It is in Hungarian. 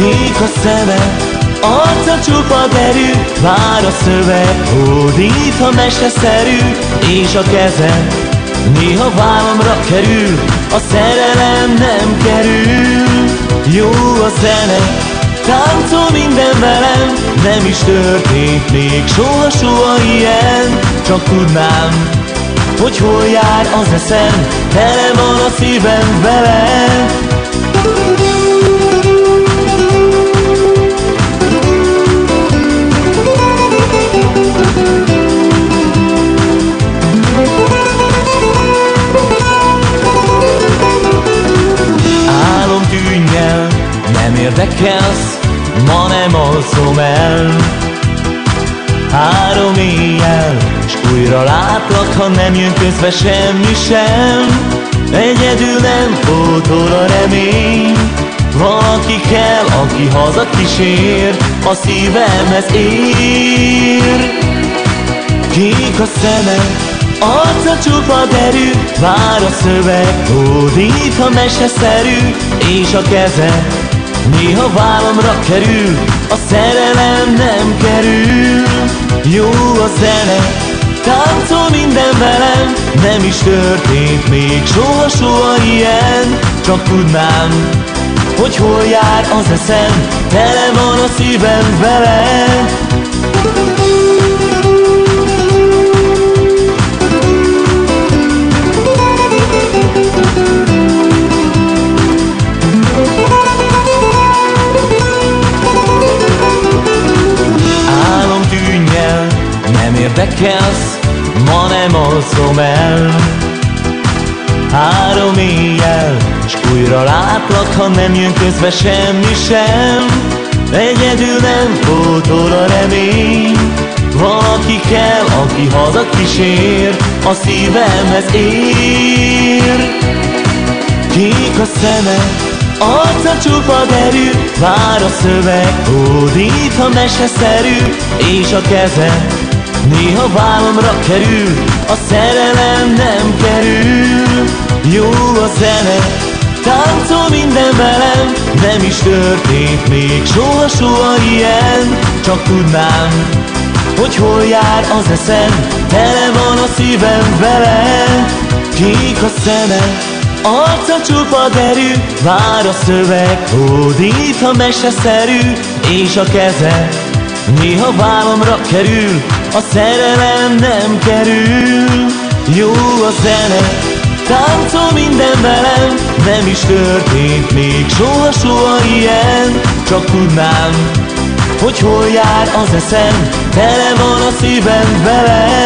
Kék a szeme, arca csupa derű, vár a szöveg, hódít, ha meseszerű, és a keze néha vállamra kerül, a szerelem nem kerül. Jó a zene, táncol minden velem, nem is történt még soha-soha ilyen, csak tudnám, hogy hol jár az eszem, tele van a szívem veled. Érdekelsz, ma nem alszom el. Három éjjel, és újra látlak, ha nem jön közbe semmi sem. Egyedül nem pótol a remény Valaki kell, aki haza kísér, a szívemhez ér. Kék a szeme, arca csupa derű, vár a szöveg, hódít, ha meseszerű, és a keze Néha vállamra kerül, a szerelem nem kerül. Jó a zene, táncol minden velem. Nem is történt még soha-soha ilyen. Csak tudnám, hogy hol jár az eszem Tele van a szívem veled érdekelsz, ma nem alszom el. Három éjjel, és újra látlak, ha nem jön közbe semmi sem. Egyedül nem pótol a remény. Valaki kell, aki haza kísér, a szívemhez ér. Kék a szeme, arca csupa derű, vár a szöveg, hódít, ha meseszerű, és a keze Néha vállamra kerül, a szerelem nem kerül. Jó a zene, táncol minden velem Nem is történt még soha-soha ilyen. Csak tudnám, hogy hol jár az eszem Tele van a szívem vele Kék a szeme, arca csupa derű Vár a szöveg, hódít, ha meseszerű És a keze. Néha vállamra kerül, a szerelem nem kerül. Jó a zene, táncol minden velem. Nem is történt még soha-soha ilyen. Csak tudnám, hogy hol jár az eszem. Tele van a szívem velem